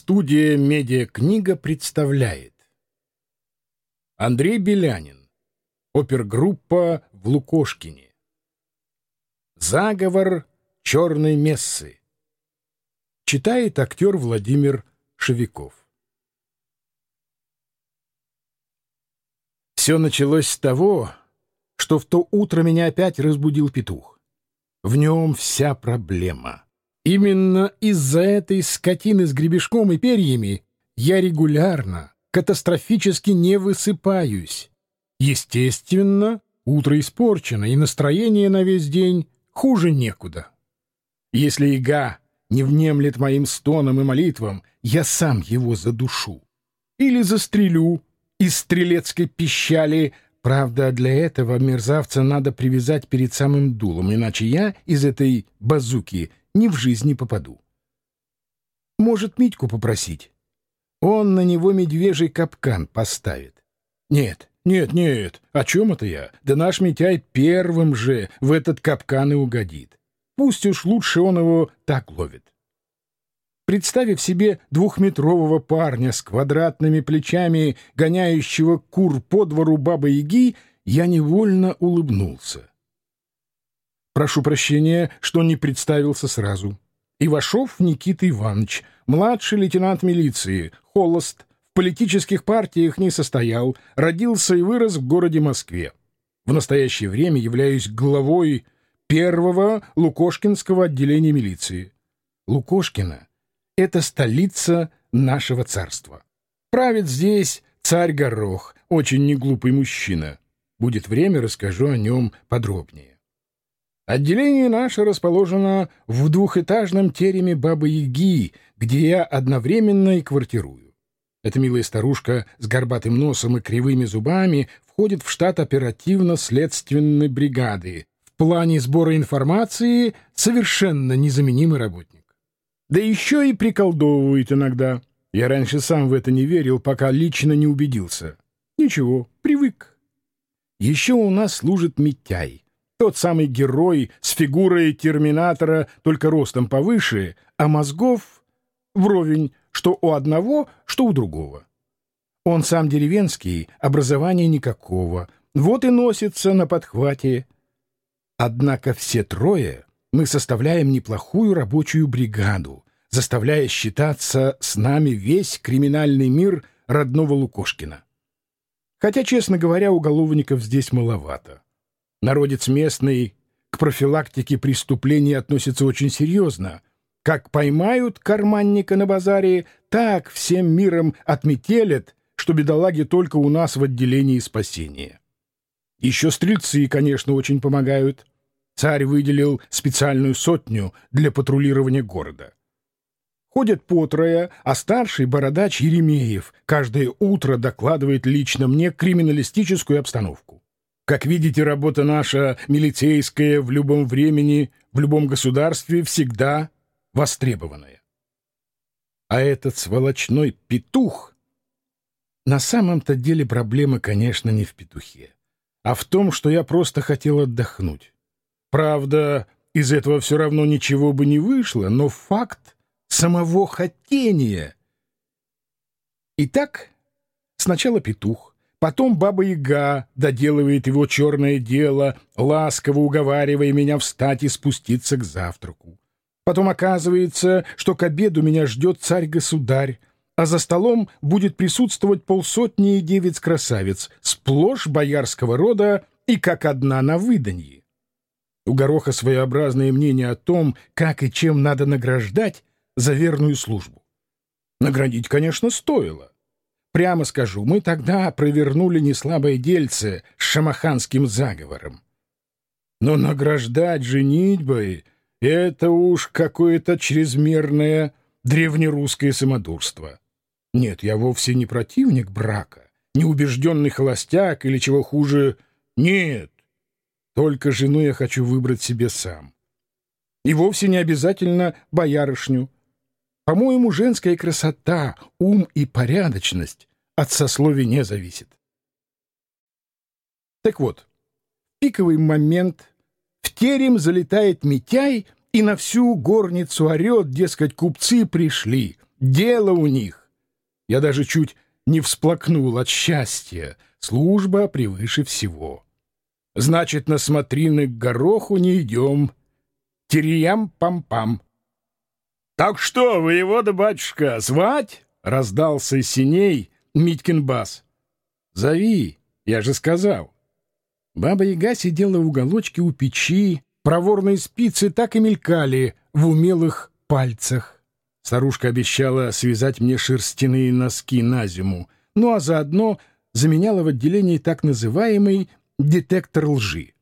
Студия «Медиакнига» представляет. Андрей Белянин. Опергруппа в Лукошкине. Заговор черной мессы Читает актер Владимир Шевиков Все началось с того, что в то утро меня опять разбудил петух. В нем вся проблема — Именно из-за этой скотины с гребешком и перьями я регулярно, катастрофически не высыпаюсь. Естественно, утро испорчено, и настроение на весь день хуже некуда. Если яга не внемлет моим стонам и молитвам, я сам его задушу. Или застрелю из стрелецкой пищали. Правда, для этого мерзавца надо привязать перед самым дулом, иначе я из этой базуки ни в жизни попаду. Может, Митьку попросить? Он на него медвежий капкан поставит. Нет, нет, нет, о чем это я? Да наш Митяй первым же в этот капкан и угодит. Пусть уж лучше он его так ловит. Представив себе двухметрового парня с квадратными плечами, гоняющего кур по двору бабы-яги, я невольно улыбнулся. Прошу прощения, что не представился сразу. Ивашов Никита Иванович, младший лейтенант милиции, холост, в политических партиях не состоял, родился и вырос в городе Москве. В настоящее время являюсь главой первого Лукошкинского отделения милиции. Лукошкина — это столица нашего царства. Правит здесь царь Горох, очень неглупый мужчина. Будет время, расскажу о нем подробнее. Отделение наше расположено в двухэтажном тереме Бабы-Яги, где я одновременно и квартирую. Эта милая старушка с горбатым носом и кривыми зубами входит в штат оперативно-следственной бригады. В плане сбора информации совершенно незаменимый работник. Да еще и приколдовывает иногда. Я раньше сам в это не верил, пока лично не убедился. Ничего, привык. Еще у нас служит Митяй. Тот самый герой с фигурой терминатора, только ростом повыше, а мозгов вровень, что у одного, что у другого. Он сам деревенский, образования никакого, вот и носится на подхвате. Однако все трое мы составляем неплохую рабочую бригаду, заставляя считаться с нами весь криминальный мир родного Лукошкина. Хотя, честно говоря, уголовников здесь маловато. Народец местный к профилактике преступлений относится очень серьезно. Как поймают карманника на базаре, так всем миром отметелят, что бедолаги только у нас в отделении спасения. Еще стрельцы, конечно, очень помогают. Царь выделил специальную сотню для патрулирования города. Ходят по трое, а старший бородач Еремеев каждое утро докладывает лично мне криминалистическую обстановку. Как видите, работа наша, милицейская, в любом времени, в любом государстве, всегда востребованная. А этот сволочной петух... На самом-то деле проблема, конечно, не в петухе, а в том, что я просто хотел отдохнуть. Правда, из этого все равно ничего бы не вышло, но факт самого хотения. Итак, сначала петух, Потом Баба-Яга доделывает его черное дело, ласково уговаривая меня встать и спуститься к завтраку. Потом оказывается, что к обеду меня ждет царь-государь, а за столом будет присутствовать полсотни девиц-красавиц, сплошь боярского рода и как одна на выданье. У Гороха своеобразное мнение о том, как и чем надо награждать за верную службу. Наградить, конечно, стоило. Прямо скажу, мы тогда провернули неслабое дельце с шамаханским заговором. Но награждать женитьбой — это уж какое-то чрезмерное древнерусское самодурство. Нет, я вовсе не противник брака, не убежденный холостяк или чего хуже. Нет, только жену я хочу выбрать себе сам. И вовсе не обязательно боярышню — по-моему, женская красота, ум и порядочность от сословия не зависит. Так вот, пиковый момент, в терем залетает Митяй и на всю горницу орет, дескать, купцы пришли, Дело у них. Я даже чуть не всплакнул от счастья. Служба превыше всего. Значит, на смотрины к гороху не идем. Терьям-пам-пам. — Так что, воевода батюшка, звать? — раздался из синей Митькин бас. — Зови, я же сказал. Баба-яга сидела в уголочке у печи, проворные спицы так и мелькали в умелых пальцах. Старушка обещала связать мне шерстяные носки на зиму, ну а заодно заменяла в отделении так называемый детектор лжи.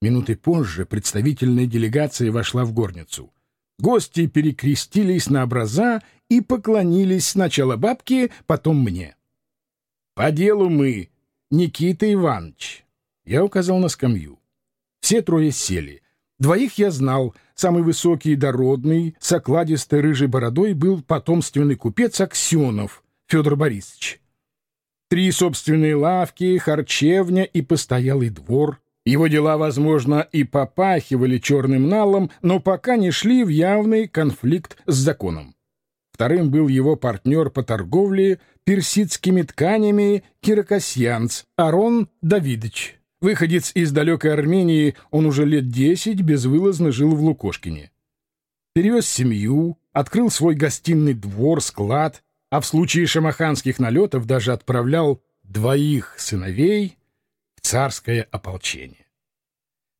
Минуты позже представительная делегация вошла в горницу. Гости перекрестились на образа и поклонились сначала бабке, потом мне. «По делу мы, Никита Иванович», — я указал на скамью. Все трое сели. Двоих я знал. Самый высокий и дородный, с окладистой рыжей бородой был потомственный купец Аксенов Федор Борисович. Три собственные лавки, харчевня и постоялый двор. Его дела, возможно, и попахивали черным налом, но пока не шли в явный конфликт с законом. Вторым был его партнер по торговле персидскими тканями Киракосьянц Арон Давидович. Выходец из далекой Армении, он уже лет десять безвылазно жил в Лукошкине. Перевез семью, открыл свой гостиный двор, склад, а в случае шамаханских налетов даже отправлял двоих сыновей царское ополчение.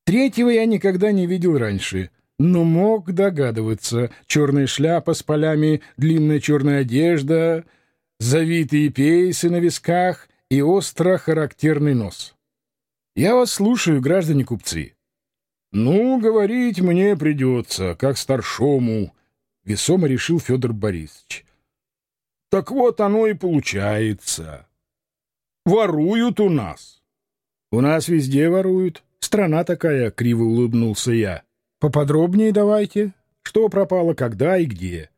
Третьего я никогда не видел раньше, но мог догадываться. Черная шляпа с полями, длинная черная одежда, завитые пейсы на висках и остро характерный нос. Я вас слушаю, граждане купцы. Ну, говорить мне придется, как старшому, — весомо решил Федор Борисович. Так вот оно и получается. Воруют у нас. У нас везде воруют. Страна такая, — криво улыбнулся я. Поподробнее давайте. Что пропало, когда и где?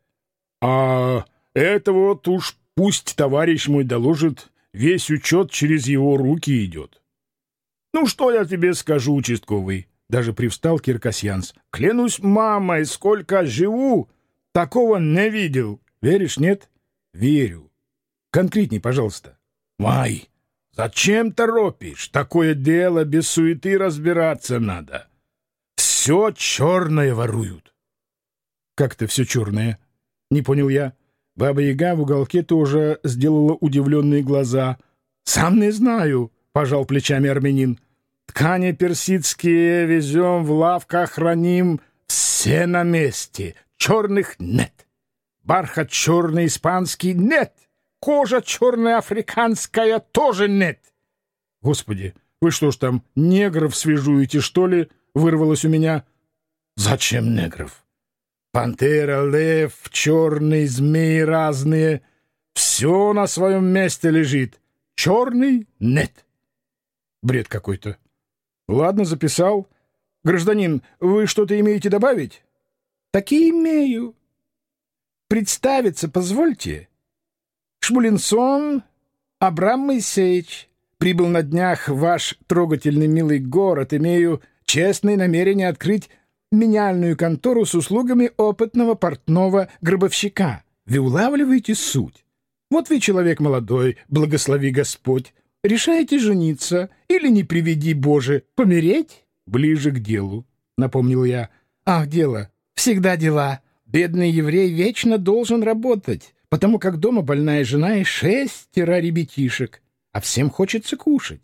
А это вот уж пусть товарищ мой доложит, весь учет через его руки идет. Ну, что я тебе скажу, участковый? Даже привстал Киркасьянс. Клянусь мамой, сколько живу, такого не видел. Веришь, нет? Верю. Конкретней, пожалуйста. Вай, зачем торопишь? Такое дело без суеты разбираться надо. Все черное воруют. Как это все черное? Не понял я. Баба-яга в уголке тоже сделала удивленные глаза. Сам не знаю, пожал плечами армянин. Ткани персидские везем в лавках, храним. Все на месте. Черных нет. Бархат черный испанский нет. Кожа черная африканская тоже нет. Господи, вы что ж там, негров свежуете, что ли? Вырвалось у меня. Зачем негров? Пантера, лев, черный, змеи разные. Все на своем месте лежит. Черный — нет. Бред какой-то. Ладно, записал. Гражданин, вы что-то имеете добавить? Таки имею. Представиться позвольте. Шмулинсон Абрам Моисеевич. Прибыл на днях в ваш трогательный милый город. Имею честное намерение открыть меняльную контору с услугами опытного портного гробовщика. Вы улавливаете суть? Вот вы человек молодой, благослови Господь. Решаете жениться или, не приведи Боже, помереть? Ближе к делу, — напомнил я. Ах, дело. Всегда дела. Бедный еврей вечно должен работать, потому как дома больная жена и шестеро ребятишек, а всем хочется кушать.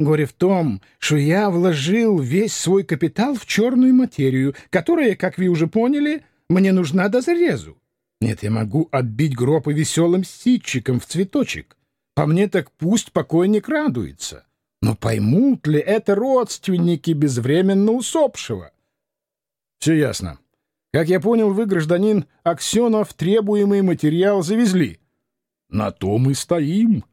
Горе в том, что я вложил весь свой капитал в черную материю, которая, как вы уже поняли, мне нужна до зарезу. Нет, я могу отбить гроб и веселым ситчиком в цветочек. По мне так пусть покойник радуется. Но поймут ли это родственники безвременно усопшего? Все ясно. Как я понял, вы, гражданин Аксенов, требуемый материал завезли. На то мы стоим.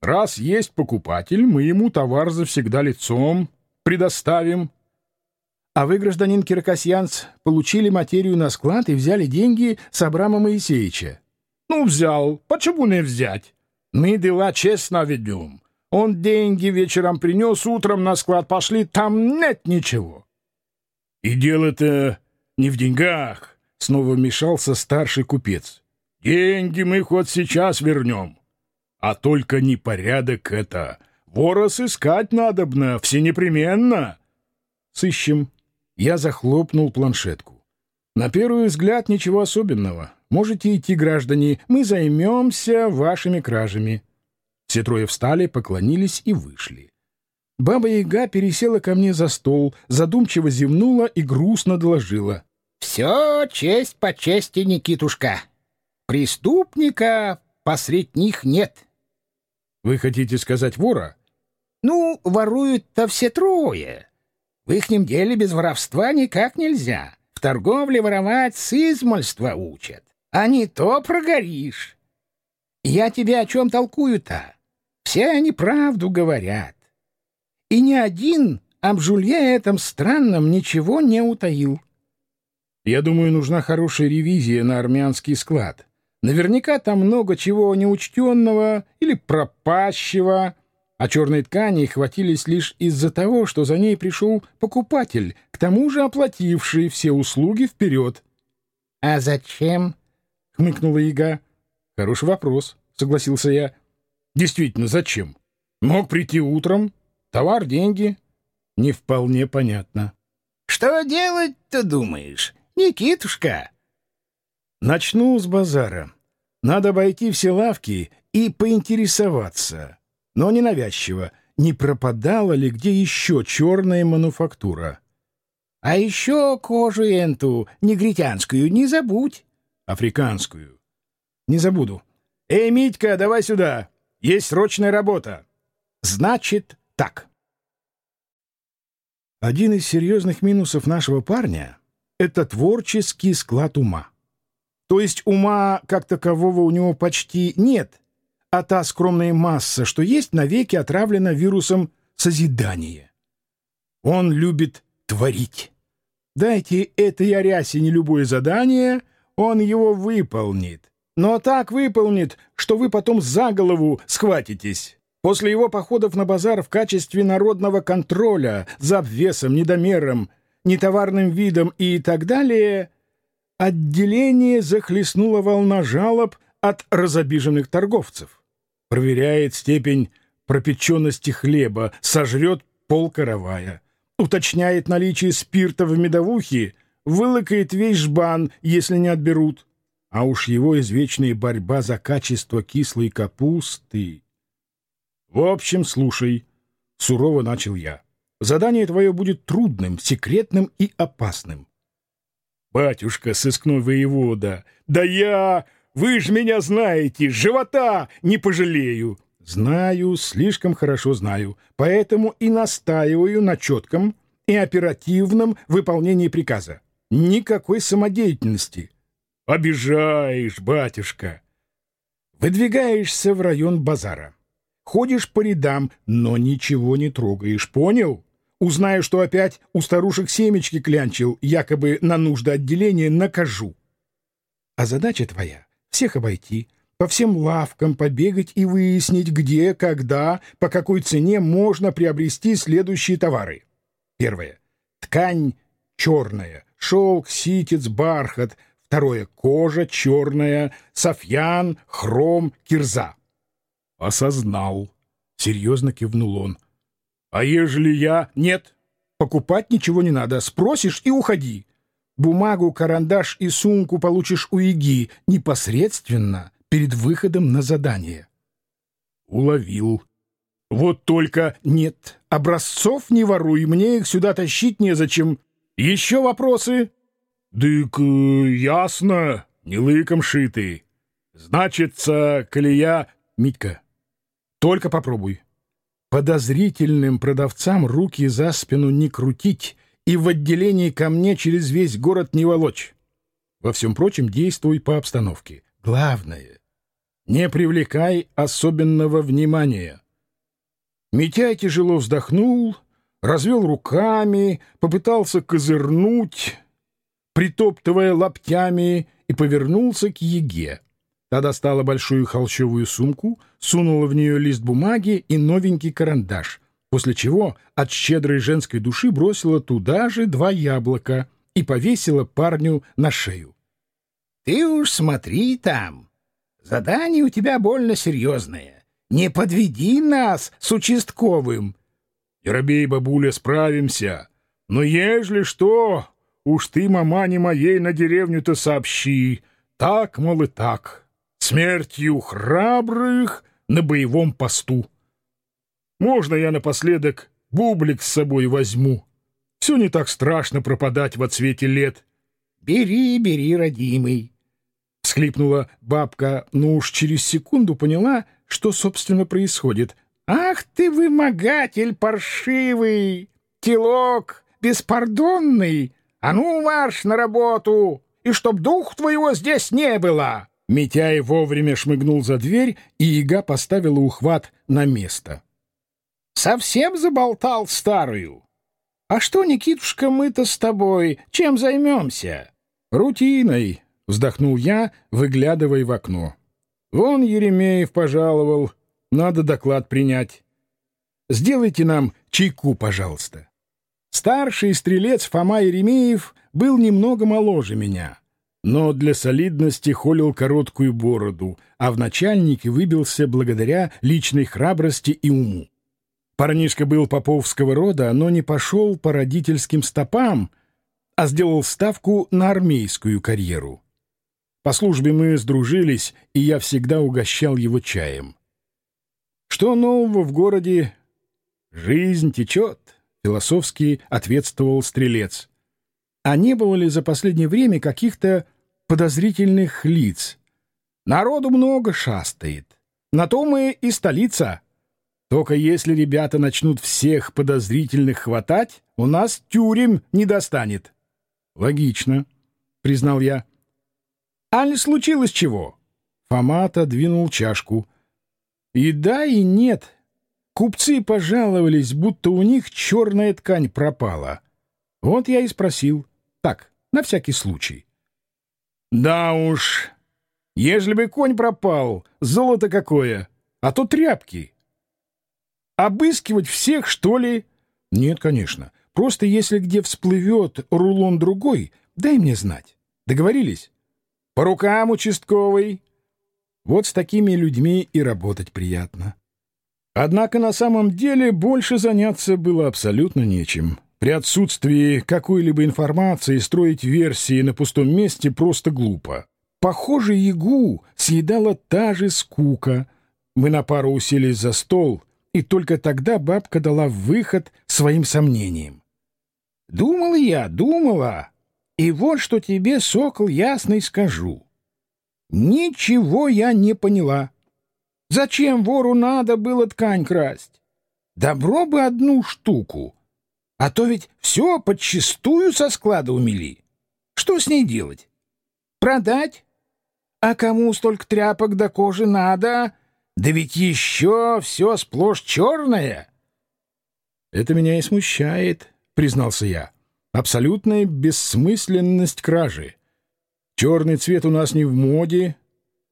Раз есть покупатель, мы ему товар завсегда лицом предоставим. А вы, гражданин Кирокосьянц, получили материю на склад и взяли деньги с Абрама Моисеевича. Ну, взял. Почему не взять? Мы дела честно ведем. Он деньги вечером принес, утром на склад пошли, там нет ничего. И дело-то не в деньгах, — снова вмешался старший купец. Деньги мы хоть сейчас вернем. А только непорядок это. Вора сыскать надобно, все непременно. Сыщем. Я захлопнул планшетку. На первый взгляд ничего особенного. Можете идти, граждане, мы займемся вашими кражами. Все трое встали, поклонились и вышли. Баба-яга пересела ко мне за стол, задумчиво зевнула и грустно доложила. — Все честь по чести, Никитушка. Преступника посредь них нет. — Вы хотите сказать вора? — Ну, воруют-то все трое. В ихнем деле без воровства никак нельзя. В торговле воровать с измольства учат. А не то прогоришь. Я тебе о чем толкую-то? Все они правду говорят. И ни один об жулье этом странном ничего не утаил. Я думаю, нужна хорошая ревизия на армянский склад. Наверняка там много чего неучтенного или пропащего, а черной ткани хватились лишь из-за того, что за ней пришел покупатель, к тому же оплативший все услуги вперед. — А зачем? — хмыкнула яга. — Хороший вопрос, — согласился я. — Действительно, зачем? Мог прийти утром. Товар, деньги. Не вполне понятно. — Что делать-то думаешь, Никитушка? — Начну с базара. Надо обойти все лавки и поинтересоваться, но ненавязчиво, не пропадала ли где еще черная мануфактура. — А еще кожу энту, негритянскую, не забудь африканскую. Не забуду. «Эй, Митька, давай сюда! Есть срочная работа!» «Значит, так». Один из серьезных минусов нашего парня — это творческий склад ума. То есть ума как такового у него почти нет, а та скромная масса, что есть, навеки отравлена вирусом созидания. Он любит творить. Дайте этой Арясине любое задание — он его выполнит. Но так выполнит, что вы потом за голову схватитесь. После его походов на базар в качестве народного контроля за обвесом, недомером, нетоварным видом и так далее, отделение захлестнула волна жалоб от разобиженных торговцев. Проверяет степень пропеченности хлеба, сожрет полкоровая. Уточняет наличие спирта в медовухе — вылыкает весь жбан, если не отберут. А уж его извечная борьба за качество кислой капусты. В общем, слушай, — сурово начал я. Задание твое будет трудным, секретным и опасным. Батюшка, сыскной воевода, да я... Вы ж меня знаете, живота не пожалею. Знаю, слишком хорошо знаю, поэтому и настаиваю на четком и оперативном выполнении приказа. Никакой самодеятельности. Обижаешь, батюшка. Выдвигаешься в район базара. Ходишь по рядам, но ничего не трогаешь, понял? Узнаю, что опять у старушек семечки клянчил, якобы на нужды отделения, накажу. А задача твоя — всех обойти, по всем лавкам побегать и выяснить, где, когда, по какой цене можно приобрести следующие товары. Первое. Ткань черная, шелк, ситец, бархат. Второе — кожа черная, софьян, хром, кирза. Осознал. Серьезно кивнул он. А ежели я... Нет, покупать ничего не надо. Спросишь и уходи. Бумагу, карандаш и сумку получишь у ИГИ непосредственно перед выходом на задание. Уловил. Вот только нет, образцов не воруй, мне их сюда тащить незачем. Еще вопросы? Дык, ясно, не лыком шитый. Значится, колея... Митька, только попробуй. Подозрительным продавцам руки за спину не крутить и в отделении ко мне через весь город не волочь. Во всем прочем, действуй по обстановке. Главное, не привлекай особенного внимания. Митяй тяжело вздохнул развел руками, попытался козырнуть, притоптывая лаптями, и повернулся к Еге. Та достала большую холщовую сумку, сунула в нее лист бумаги и новенький карандаш, после чего от щедрой женской души бросила туда же два яблока и повесила парню на шею. — Ты уж смотри там, задание у тебя больно серьезное. Не подведи нас с участковым. — Не бабуля, справимся. Но ежели что, уж ты, мамане моей, на деревню-то сообщи. Так, мол, и так. Смертью храбрых на боевом посту. Можно я напоследок бублик с собой возьму? Все не так страшно пропадать во цвете лет. — Бери, бери, родимый. — всхлипнула бабка, но уж через секунду поняла, что, собственно, происходит. — Ах ты вымогатель паршивый! Телок беспардонный! А ну, марш на работу! И чтоб дух твоего здесь не было! Митяй вовремя шмыгнул за дверь, и яга поставила ухват на место. — Совсем заболтал старую? «А что, Никитушка, мы-то с тобой чем займемся?» «Рутиной», — вздохнул я, выглядывая в окно. «Вон Еремеев пожаловал. Надо доклад принять. Сделайте нам чайку, пожалуйста». Старший стрелец Фома Еремеев был немного моложе меня, но для солидности холил короткую бороду, а в начальнике выбился благодаря личной храбрости и уму. Парнишка был поповского рода, но не пошел по родительским стопам, а сделал ставку на армейскую карьеру. По службе мы сдружились, и я всегда угощал его чаем. Что нового в городе? Жизнь течет, философски ответствовал стрелец. А не было ли за последнее время каких-то подозрительных лиц? Народу много шастает. На то мы и столица. Только если ребята начнут всех подозрительных хватать, у нас тюрем не достанет. — Логично, — признал я. — А случилось чего? Фомата двинул чашку. — И да, и нет. Купцы пожаловались, будто у них черная ткань пропала. Вот я и спросил. Так, на всякий случай. — Да уж, ежели бы конь пропал, золото какое, а то тряпки. — Обыскивать всех, что ли? Нет, конечно. Просто если где всплывет рулон другой, дай мне знать. Договорились? По рукам, участковый. Вот с такими людьми и работать приятно. Однако на самом деле больше заняться было абсолютно нечем. При отсутствии какой-либо информации строить версии на пустом месте просто глупо. Похоже, Ягу съедала та же скука. Мы на пару уселись за стол — и только тогда бабка дала выход своим сомнениям. «Думала я, думала, и вот что тебе, сокол, ясный скажу. Ничего я не поняла. Зачем вору надо было ткань красть? Добро бы одну штуку, а то ведь все подчистую со склада умели. Что с ней делать? Продать? А кому столько тряпок до кожи надо?» Да ведь еще все сплошь черное. Это меня и смущает, признался я. Абсолютная бессмысленность кражи. Черный цвет у нас не в моде.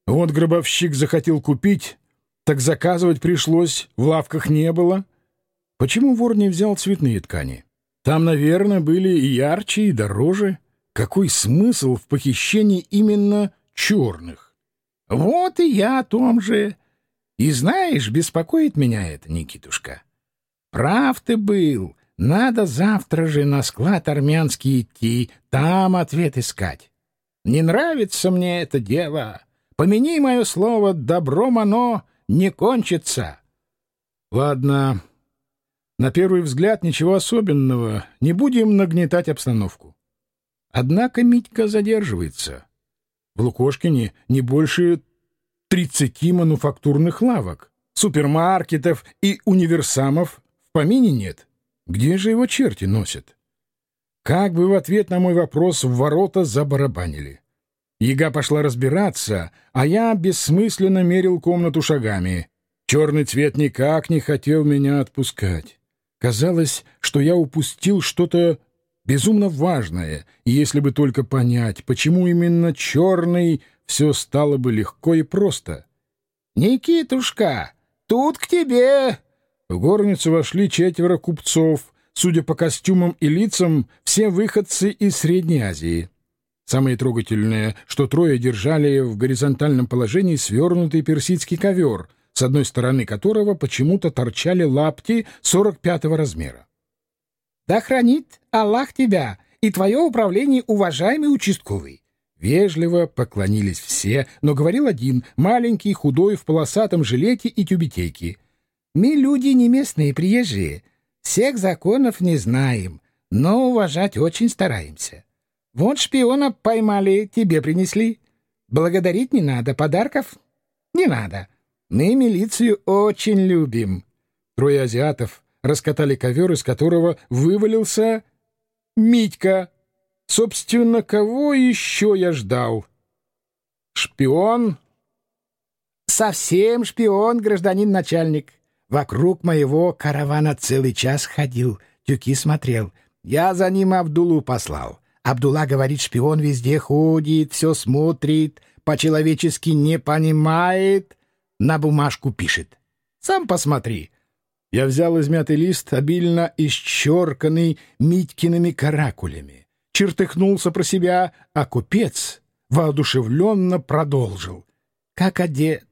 Вот гробовщик захотел купить, так заказывать пришлось, в лавках не было. Почему вор не взял цветные ткани? Там, наверное, были и ярче, и дороже. Какой смысл в похищении именно черных? Вот и я о том же. И знаешь, беспокоит меня это, Никитушка. Прав ты был. Надо завтра же на склад армянский идти, там ответ искать. Не нравится мне это дело. Помяни мое слово, добром оно не кончится. Ладно. На первый взгляд ничего особенного. Не будем нагнетать обстановку. Однако Митька задерживается. В Лукошкине не больше 30 мануфактурных лавок, супермаркетов и универсамов в помине нет. Где же его черти носят? Как бы в ответ на мой вопрос в ворота забарабанили. Яга пошла разбираться, а я бессмысленно мерил комнату шагами. Черный цвет никак не хотел меня отпускать. Казалось, что я упустил что-то безумно важное, и если бы только понять, почему именно черный все стало бы легко и просто. «Никитушка, тут к тебе!» В горницу вошли четверо купцов, судя по костюмам и лицам, все выходцы из Средней Азии. Самое трогательное, что трое держали в горизонтальном положении свернутый персидский ковер, с одной стороны которого почему-то торчали лапти 45-го размера. «Да хранит Аллах тебя и твое управление, уважаемый участковый!» Вежливо поклонились все, но говорил один, маленький, худой, в полосатом жилете и тюбетейке. «Мы люди не местные, приезжие, всех законов не знаем, но уважать очень стараемся. Вот шпиона поймали, тебе принесли. Благодарить не надо, подарков не надо. Мы милицию очень любим. Трое азиатов раскатали ковер, из которого вывалился Митька. Собственно, кого еще я ждал? Шпион? Совсем шпион, гражданин начальник. Вокруг моего каравана целый час ходил, тюки смотрел. Я за ним Абдулу послал. Абдулла говорит, шпион везде ходит, все смотрит, по-человечески не понимает, на бумажку пишет. Сам посмотри. Я взял измятый лист, обильно исчерканный Митькиными каракулями, чертыхнулся про себя, а купец воодушевленно продолжил. Как одет?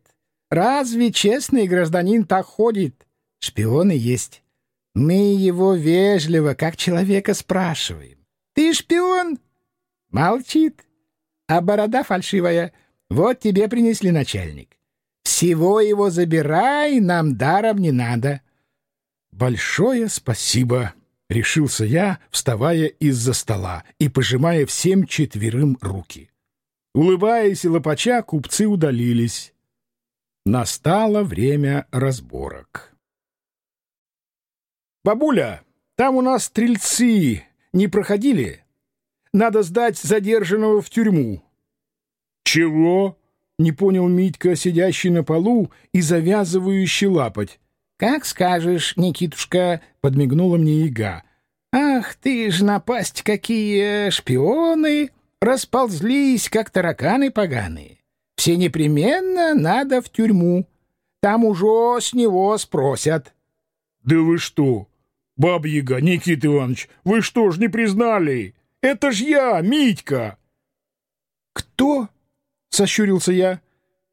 Разве честный гражданин так ходит? Шпионы есть. Мы его вежливо, как человека, спрашиваем. Ты шпион? Молчит. А борода фальшивая. Вот тебе принесли начальник. Всего его забирай, нам даром не надо. Большое спасибо, решился я, вставая из-за стола и пожимая всем четверым руки. Улыбаясь и лопача, купцы удалились. Настало время разборок. «Бабуля, там у нас стрельцы не проходили? Надо сдать задержанного в тюрьму». «Чего?» — не понял Митька, сидящий на полу и завязывающий лапоть. «Как скажешь, Никитушка», — подмигнула мне яга. «Ах ты ж напасть какие шпионы! Расползлись, как тараканы поганые. Все непременно надо в тюрьму. Там уже с него спросят». «Да вы что? «Баба-яга, Никита Иванович, вы что ж не признали? Это ж я, Митька!» «Кто?» — сощурился я.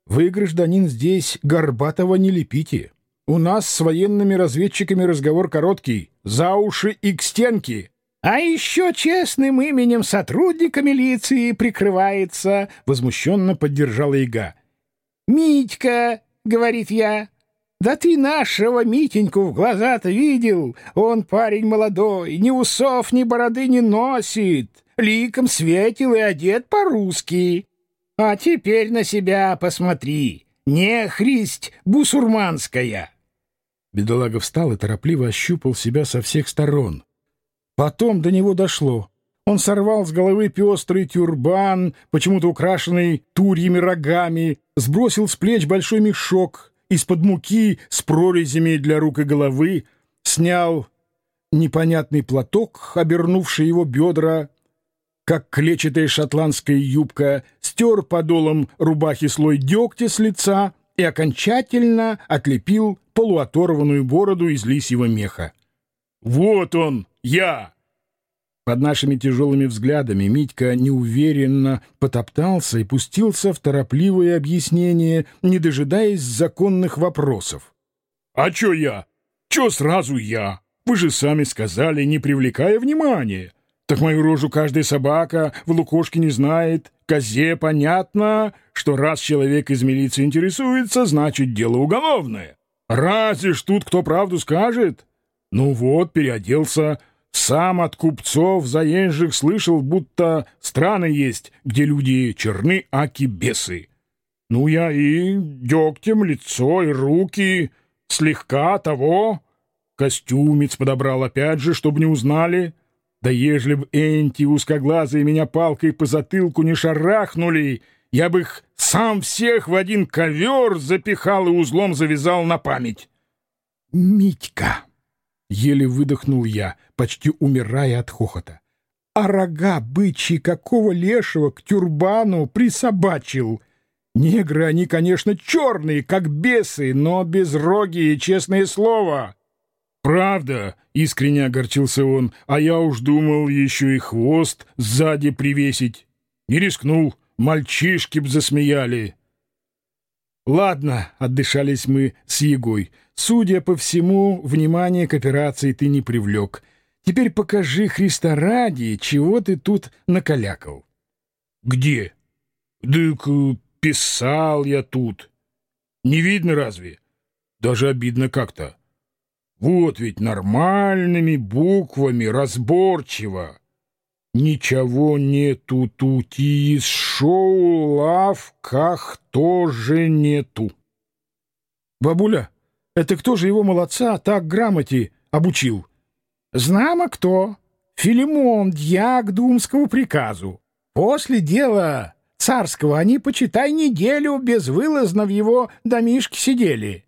«Вы, гражданин, здесь Горбатова не лепите. У нас с военными разведчиками разговор короткий, за уши и к стенке». «А еще честным именем сотрудника милиции прикрывается», — возмущенно поддержала яга. «Митька», — говорит я, да ты нашего Митеньку в глаза-то видел? Он парень молодой, ни усов, ни бороды не носит, ликом светил и одет по-русски. А теперь на себя посмотри, не христь бусурманская. Бедолага встал и торопливо ощупал себя со всех сторон. Потом до него дошло. Он сорвал с головы пестрый тюрбан, почему-то украшенный турьями рогами, сбросил с плеч большой мешок — из-под муки с прорезями для рук и головы, снял непонятный платок, обернувший его бедра, как клетчатая шотландская юбка, стер подолом рубахи слой дегтя с лица и окончательно отлепил полуоторванную бороду из лисьего меха. «Вот он, я!» Под нашими тяжелыми взглядами Митька неуверенно потоптался и пустился в торопливое объяснение, не дожидаясь законных вопросов. «А чё я? Чё сразу я? Вы же сами сказали, не привлекая внимания. Так мою рожу каждая собака в лукошке не знает. Козе понятно, что раз человек из милиции интересуется, значит, дело уголовное. Разве ж тут кто правду скажет? Ну вот, переоделся, сам от купцов заезжих слышал, будто страны есть, где люди черны, аки бесы. Ну, я и дегтем лицо, и руки, слегка того. Костюмец подобрал опять же, чтобы не узнали. Да ежели б энти узкоглазые меня палкой по затылку не шарахнули, я бы их сам всех в один ковер запихал и узлом завязал на память. «Митька!» — еле выдохнул я, почти умирая от хохота. «А рога бычьи какого лешего к тюрбану присобачил? Негры они, конечно, черные, как бесы, но безрогие, честное слово!» «Правда?» — искренне огорчился он. «А я уж думал еще и хвост сзади привесить». Не рискнул, мальчишки б засмеяли. Ладно, отдышались мы с Егой. Судя по всему, внимание к операции ты не привлек. Теперь покажи, Христа ради, чего ты тут накалякал. Где? Дык, писал я тут. Не видно разве? Даже обидно как-то. Вот ведь нормальными буквами, разборчиво. Ничего нету тут и из шоу лавках тоже нету. Бабуля, это кто же его молодца так грамоте обучил? Знамо кто. Филимон, дьяк думского приказу. После дела царского они, почитай, неделю безвылазно в его домишке сидели.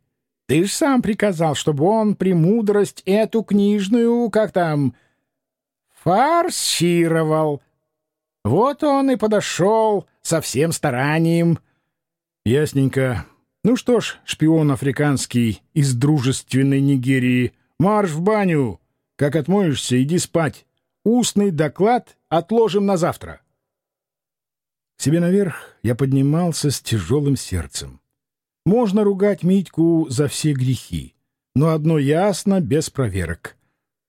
Ты ж сам приказал, чтобы он премудрость эту книжную, как там, форсировал. Вот он и подошел со всем старанием. Ясненько. Ну что ж, шпион африканский из дружественной Нигерии, марш в баню. Как отмоешься, иди спать. Устный доклад отложим на завтра. Себе наверх я поднимался с тяжелым сердцем. Можно ругать Митьку за все грехи, но одно ясно, без проверок.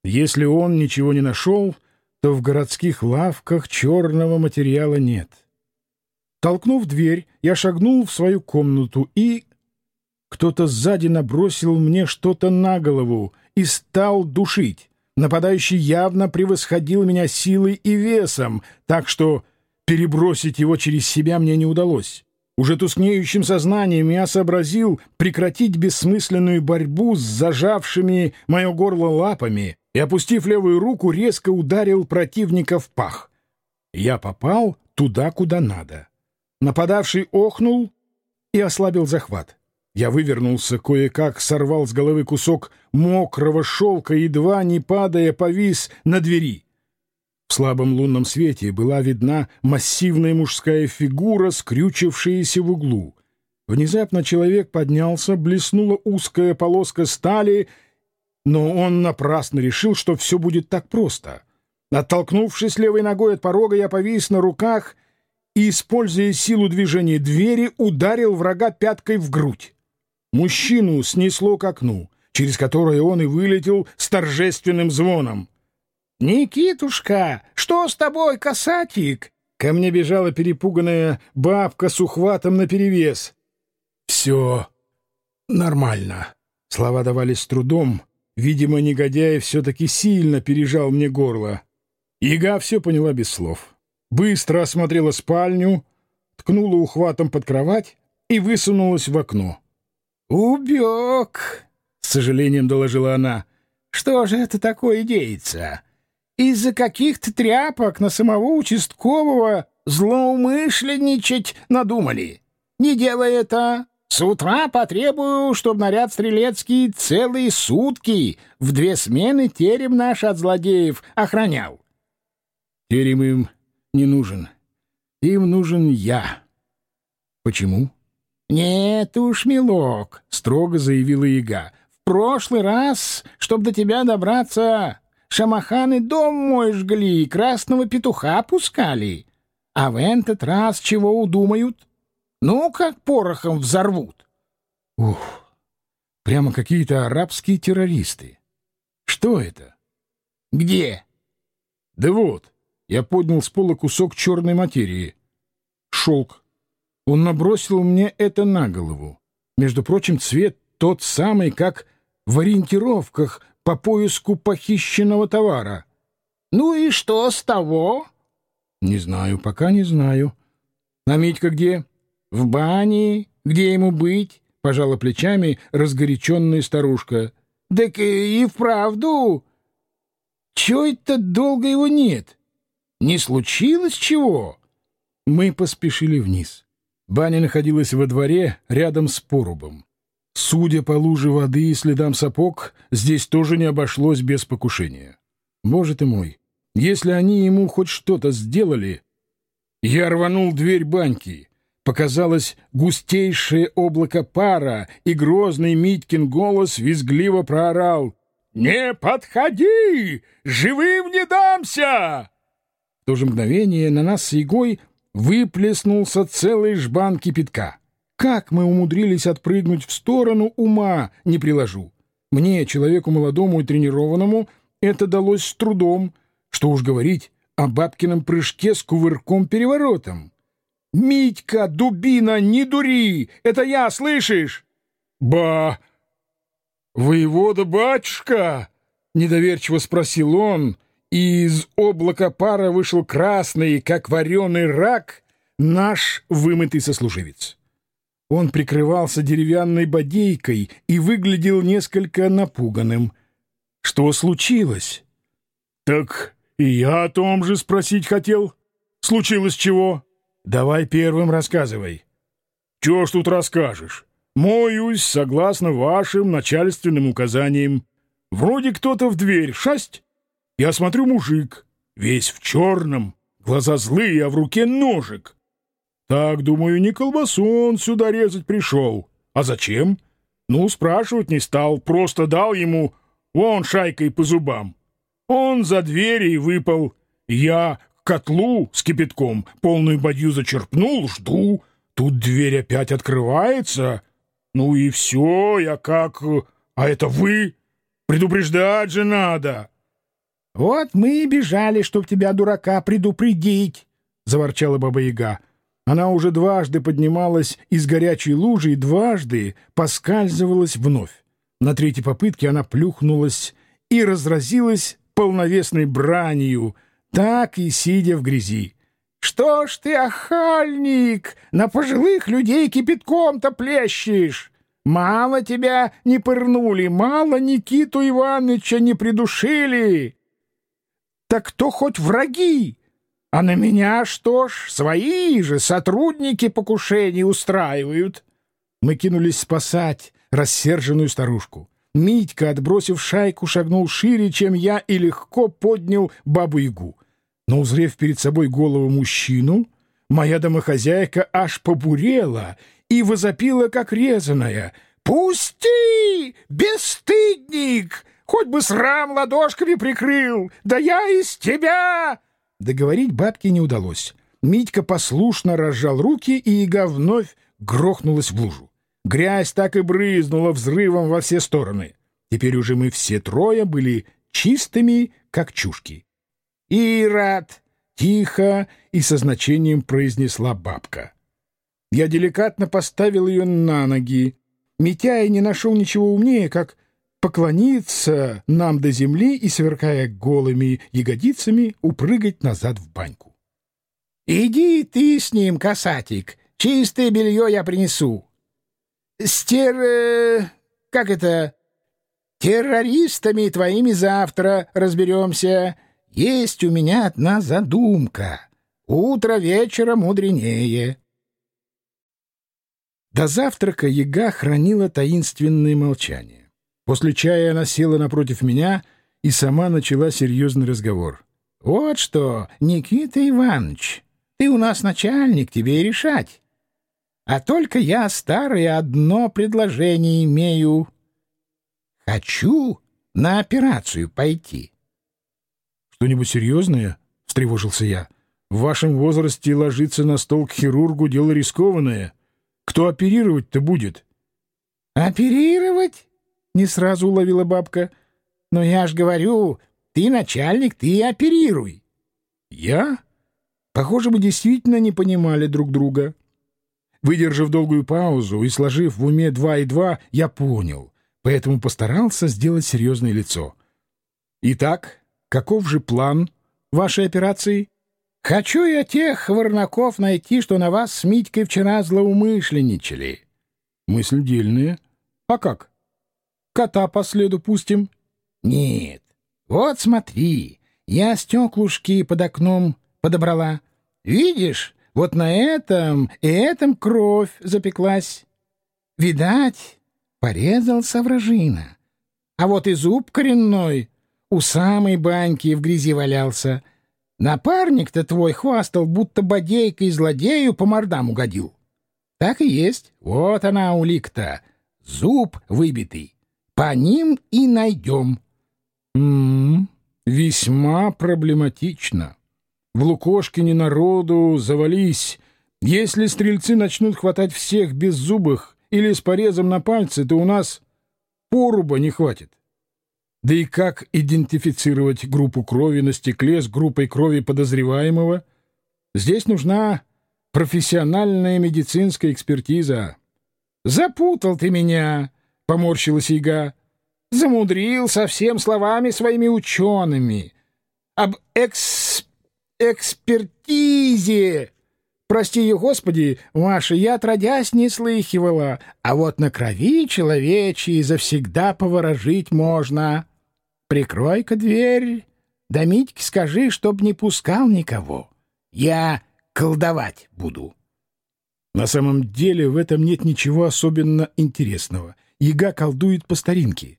Если он ничего не нашел, то в городских лавках черного материала нет. Толкнув дверь, я шагнул в свою комнату и... Кто-то сзади набросил мне что-то на голову и стал душить. Нападающий явно превосходил меня силой и весом, так что перебросить его через себя мне не удалось. Уже тускнеющим сознанием я сообразил прекратить бессмысленную борьбу с зажавшими мое горло лапами и, опустив левую руку, резко ударил противника в пах. Я попал туда, куда надо. Нападавший охнул и ослабил захват. Я вывернулся, кое-как сорвал с головы кусок мокрого шелка, едва не падая, повис на двери. В слабом лунном свете была видна массивная мужская фигура, скрючившаяся в углу. Внезапно человек поднялся, блеснула узкая полоска стали, но он напрасно решил, что все будет так просто. Оттолкнувшись левой ногой от порога, я повис на руках и, используя силу движения двери, ударил врага пяткой в грудь. Мужчину снесло к окну, через которое он и вылетел с торжественным звоном. «Никитушка, что с тобой, касатик?» Ко мне бежала перепуганная бабка с ухватом наперевес. «Все нормально». Слова давались с трудом. Видимо, негодяй все-таки сильно пережал мне горло. Яга все поняла без слов. Быстро осмотрела спальню, ткнула ухватом под кровать и высунулась в окно. «Убег!» — с сожалением доложила она. «Что же это такое деется?» Из-за каких-то тряпок на самого участкового злоумышленничать надумали. Не делай это. С утра потребую, чтобы наряд стрелецкий целые сутки в две смены терем наш от злодеев охранял. Терем им не нужен. Им нужен я. Почему? Нет уж, милок, строго заявила яга. В прошлый раз, чтобы до тебя добраться, Шамаханы дом мой жгли, красного петуха пускали. А в этот раз чего удумают? Ну, как порохом взорвут. Ух, прямо какие-то арабские террористы. Что это? Где? Да вот, я поднял с пола кусок черной материи. Шелк. Он набросил мне это на голову. Между прочим, цвет тот самый, как в ориентировках по поиску похищенного товара. Ну и что с того? Не знаю, пока не знаю. А Митька где? В бане? Где ему быть? Пожала плечами разгоряченная старушка. Так и вправду. Чего это долго его нет? Не случилось чего? Мы поспешили вниз. Баня находилась во дворе рядом с порубом. Судя по луже воды и следам сапог, здесь тоже не обошлось без покушения. Боже ты мой, если они ему хоть что-то сделали... Я рванул дверь баньки. Показалось густейшее облако пара, и грозный Миткин голос визгливо проорал. «Не подходи! Живым не дамся!» В то же мгновение на нас с Егой выплеснулся целый жбан кипятка. Как мы умудрились отпрыгнуть в сторону, ума не приложу. Мне, человеку молодому и тренированному, это далось с трудом. Что уж говорить о бабкином прыжке с кувырком-переворотом. «Митька, дубина, не дури! Это я, слышишь?» «Ба! Воевода батюшка!» — недоверчиво спросил он, и из облака пара вышел красный, как вареный рак, наш вымытый сослуживец. Он прикрывался деревянной бодейкой и выглядел несколько напуганным. «Что случилось?» «Так и я о том же спросить хотел. Случилось чего?» Давай первым рассказывай. Чего ж тут расскажешь? Моюсь, согласно вашим начальственным указаниям. Вроде кто-то в дверь шасть. Я смотрю, мужик, весь в черном, глаза злые, а в руке ножик. Так, думаю, не колбасу он сюда резать пришел. А зачем? Ну, спрашивать не стал, просто дал ему вон шайкой по зубам. Он за двери и выпал. Я котлу с кипятком, полную бадью зачерпнул, жду. Тут дверь опять открывается. Ну и все, я как... А это вы? Предупреждать же надо. — Вот мы и бежали, чтоб тебя, дурака, предупредить, — заворчала Баба-Яга. Она уже дважды поднималась из горячей лужи и дважды поскальзывалась вновь. На третьей попытке она плюхнулась и разразилась полновесной бранью — так и сидя в грязи. «Что ж ты, охальник, на пожилых людей кипятком-то плещешь? Мало тебя не пырнули, мало Никиту Ивановича не придушили. Так кто хоть враги? А на меня что ж, свои же сотрудники покушений устраивают». Мы кинулись спасать рассерженную старушку. Митька, отбросив шайку, шагнул шире, чем я, и легко поднял бабу-ягу но, узрев перед собой голову мужчину, моя домохозяйка аж побурела и возопила, как резаная. «Пусти, бесстыдник! Хоть бы срам ладошками прикрыл! Да я из тебя!» Договорить бабке не удалось. Митька послушно разжал руки, и яга вновь грохнулась в лужу. Грязь так и брызнула взрывом во все стороны. Теперь уже мы все трое были чистыми, как чушки. «Ирод!» — тихо и со значением произнесла бабка. Я деликатно поставил ее на ноги. Митяй не нашел ничего умнее, как поклониться нам до земли и, сверкая голыми ягодицами, упрыгать назад в баньку. «Иди ты с ним, касатик, чистое белье я принесу. Стер... Э, как это? Террористами твоими завтра разберемся». Есть у меня одна задумка. Утро вечера мудренее. До завтрака яга хранила таинственное молчание. После чая она села напротив меня и сама начала серьезный разговор. — Вот что, Никита Иванович, ты у нас начальник, тебе и решать. А только я старое одно предложение имею. Хочу на операцию пойти. «Что-нибудь серьезное?» — встревожился я. «В вашем возрасте ложиться на стол к хирургу — дело рискованное. Кто оперировать-то будет?» «Оперировать?» — не сразу уловила бабка. «Но я ж говорю, ты начальник, ты оперируй». «Я?» Похоже, мы действительно не понимали друг друга. Выдержав долгую паузу и сложив в уме два и два, я понял, поэтому постарался сделать серьезное лицо. «Итак, Каков же план вашей операции? Хочу я тех варнаков найти, что на вас с Митькой вчера злоумышленничали. Мысль дельная. А как? Кота по следу пустим? Нет. Вот смотри, я стеклушки под окном подобрала. Видишь, вот на этом и этом кровь запеклась. Видать, порезался вражина. А вот и зуб коренной у самой баньки в грязи валялся. Напарник-то твой хвастал, будто бодейкой злодею по мордам угодил. Так и есть. Вот она улик-то. Зуб выбитый. По ним и найдем. М -м, весьма проблематично. В Лукошкине народу завались. Если стрельцы начнут хватать всех беззубых или с порезом на пальце, то у нас поруба не хватит. Да и как идентифицировать группу крови на стекле с группой крови подозреваемого? Здесь нужна профессиональная медицинская экспертиза. «Запутал ты меня!» — поморщилась Яга. «Замудрил совсем словами своими учеными. Об экс... экспертизе!» Прости ее, Господи, Маша, я отродясь не слыхивала, а вот на крови человечьей завсегда поворожить можно. Прикрой-ка дверь, да Митьке скажи, чтоб не пускал никого. Я колдовать буду. На самом деле в этом нет ничего особенно интересного. Яга колдует по старинке.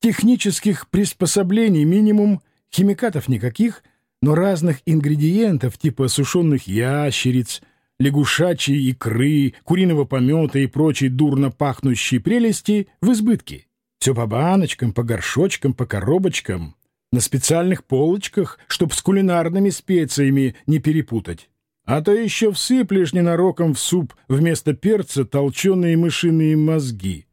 Технических приспособлений минимум, химикатов никаких, но разных ингредиентов типа сушеных ящериц — лягушачьей икры, куриного помета и прочей дурно пахнущей прелести в избытке. Все по баночкам, по горшочкам, по коробочкам, на специальных полочках, чтоб с кулинарными специями не перепутать. А то еще всыплешь ненароком в суп вместо перца толченые мышиные мозги.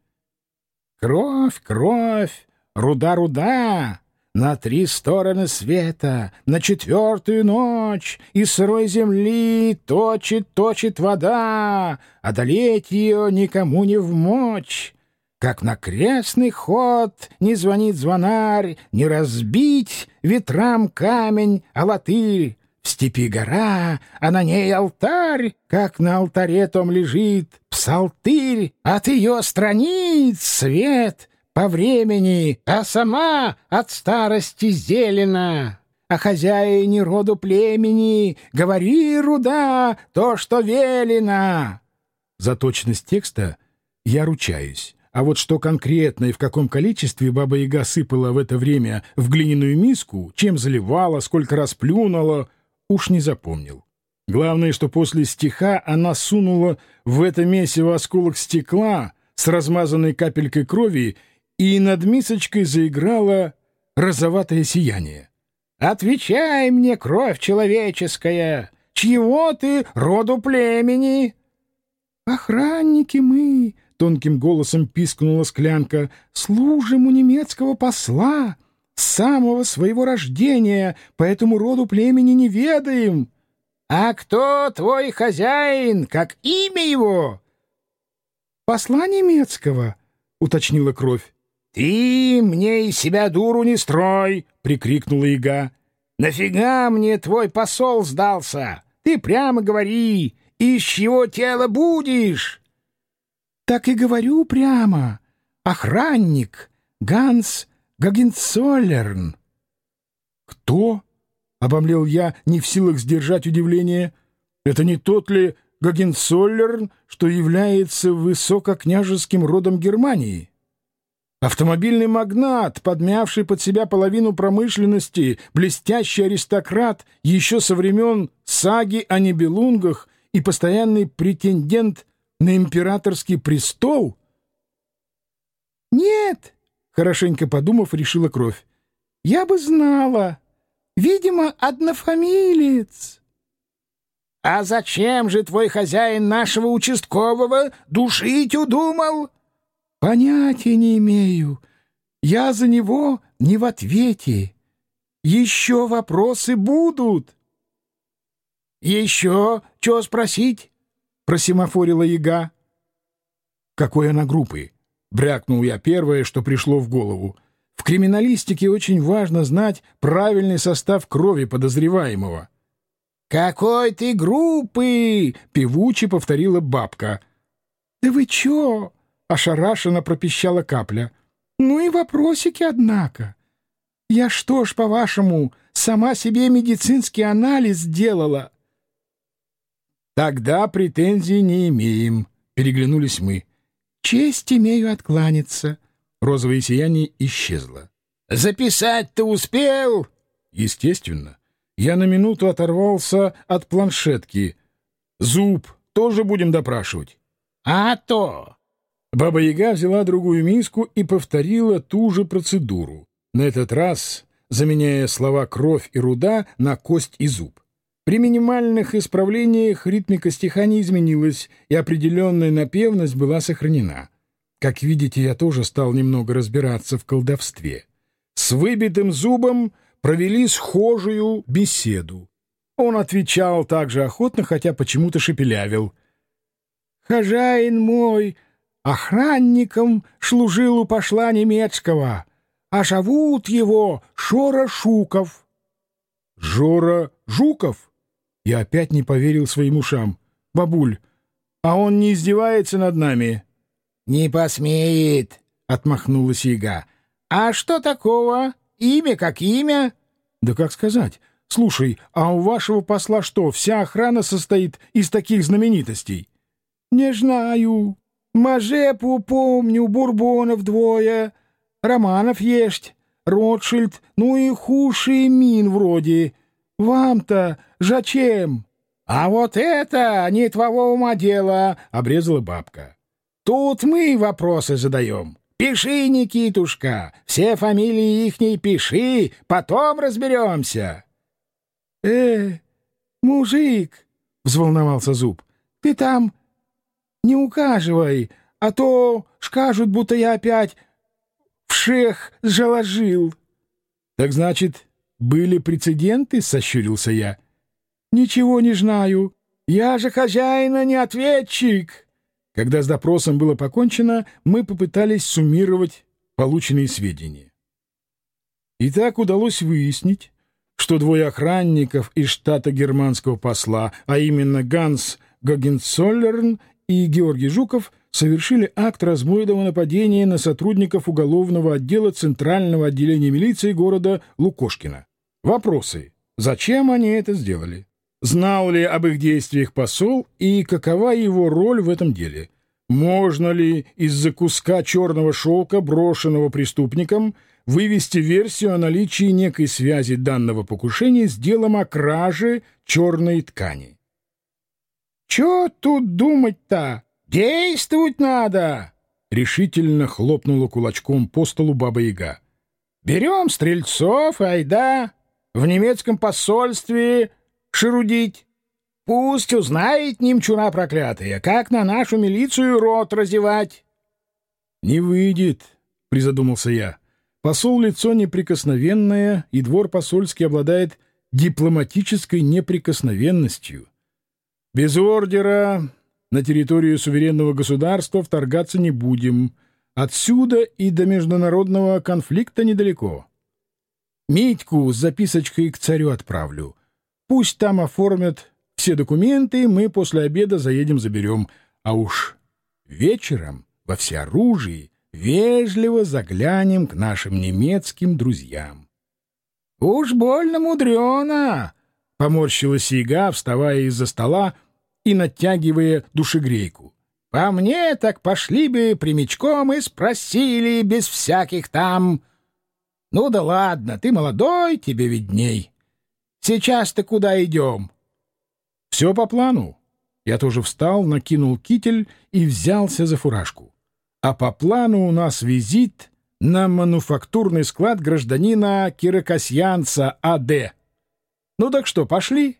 Кровь, кровь, руда-руда, на три стороны света, на четвертую ночь, из сырой земли точит-точит вода, одолеть ее никому не в мочь. Как на крестный ход не звонит звонарь, не разбить ветрам камень, а латырь. В степи гора, а на ней алтарь, как на алтаре том лежит псалтырь, от ее страниц свет — по времени, а сама от старости зелена. О хозяине роду племени говори, руда, то, что велено. За точность текста я ручаюсь. А вот что конкретно и в каком количестве Баба-Яга сыпала в это время в глиняную миску, чем заливала, сколько раз плюнула, уж не запомнил. Главное, что после стиха она сунула в это месиво осколок стекла с размазанной капелькой крови и над мисочкой заиграло розоватое сияние. «Отвечай мне, кровь человеческая! Чьего ты роду племени?» «Охранники мы!» — тонким голосом пискнула склянка. «Служим у немецкого посла с самого своего рождения, поэтому роду племени не ведаем». «А кто твой хозяин? Как имя его?» «Посла немецкого», — уточнила кровь. «Ты мне из себя дуру не строй!» — прикрикнула яга. «Нафига мне твой посол сдался? Ты прямо говори, из чего тело будешь?» «Так и говорю прямо. Охранник Ганс Гагенцоллерн». «Кто?» — обомлел я, не в силах сдержать удивление. «Это не тот ли Гагенцоллерн, что является высококняжеским родом Германии?» Автомобильный магнат, подмявший под себя половину промышленности, блестящий аристократ еще со времен саги о Небелунгах и постоянный претендент на императорский престол? «Нет», — хорошенько подумав, решила кровь, — «я бы знала. Видимо, однофамилец». «А зачем же твой хозяин нашего участкового душить удумал?» Понятия не имею. Я за него не в ответе. Еще вопросы будут. Еще что спросить? Просимофорила яга. Какой она группы? Брякнул я первое, что пришло в голову. В криминалистике очень важно знать правильный состав крови подозреваемого. «Какой ты группы?» — певуче повторила бабка. «Да вы чё? Ошарашенно пропищала капля. «Ну и вопросики, однако. Я что ж, по-вашему, сама себе медицинский анализ сделала?» «Тогда претензий не имеем», — переглянулись мы. «Честь имею откланяться». Розовое сияние исчезло. «Записать ты успел?» «Естественно. Я на минуту оторвался от планшетки. Зуб тоже будем допрашивать?» «А то! Баба-яга взяла другую миску и повторила ту же процедуру, на этот раз заменяя слова «кровь» и «руда» на «кость» и «зуб». При минимальных исправлениях ритмика стиха не изменилась, и определенная напевность была сохранена. Как видите, я тоже стал немного разбираться в колдовстве. С выбитым зубом провели схожую беседу. Он отвечал так же охотно, хотя почему-то шепелявил. «Хозяин мой охранником служил у пошла немецкого, а зовут его Шора Шуков». «Жора Жуков?» Я опять не поверил своим ушам. «Бабуль, а он не издевается над нами?» «Не посмеет», — отмахнулась яга. «А что такого? Имя как имя?» «Да как сказать? Слушай, а у вашего посла что, вся охрана состоит из таких знаменитостей?» «Не знаю. Мажепу помню, Бурбонов двое, Романов есть, Ротшильд, ну и Хуши Мин вроде. Вам-то зачем?» «А вот это не твоего ума дело», — обрезала бабка. «Тут мы вопросы задаем. Пиши, Никитушка, все фамилии ихней пиши, потом разберемся. — Э, мужик, — взволновался Зуб, — ты там не указывай, а то скажут, будто я опять всех заложил. — Так значит, были прецеденты? — сощурился я. — Ничего не знаю. Я же хозяина не ответчик. Когда с допросом было покончено, мы попытались суммировать полученные сведения. И так удалось выяснить, что двое охранников из штата германского посла, а именно Ганс Гагенцоллерн и Георгий Жуков, совершили акт размоидного нападения на сотрудников уголовного отдела Центрального отделения милиции города Лукошкина. Вопросы. Зачем они это сделали? Знал ли об их действиях посол и какова его роль в этом деле? Можно ли из-за куска черного шелка, брошенного преступником, вывести версию о наличии некой связи данного покушения с делом о краже черной ткани? «Чё тут думать-то? Действовать надо!» — решительно хлопнула кулачком по столу Баба-Яга. «Берем стрельцов, айда, в немецком посольстве шерудить. Пусть узнает немчура проклятая, как на нашу милицию рот разевать. — Не выйдет, — призадумался я. Посол — лицо неприкосновенное, и двор посольский обладает дипломатической неприкосновенностью. Без ордера на территорию суверенного государства вторгаться не будем. Отсюда и до международного конфликта недалеко. Митьку с записочкой к царю отправлю. Пусть там оформят все документы, мы после обеда заедем заберем. А уж вечером во всеоружии вежливо заглянем к нашим немецким друзьям. — Уж больно мудрено! — поморщилась Ига, вставая из-за стола и натягивая душегрейку. — По мне так пошли бы прямичком и спросили без всяких там... Ну да ладно, ты молодой, тебе видней. Сейчас-то куда идем? — Все по плану. Я тоже встал, накинул китель и взялся за фуражку. А по плану у нас визит на мануфактурный склад гражданина Кирокосьянца А.Д. Ну так что, пошли?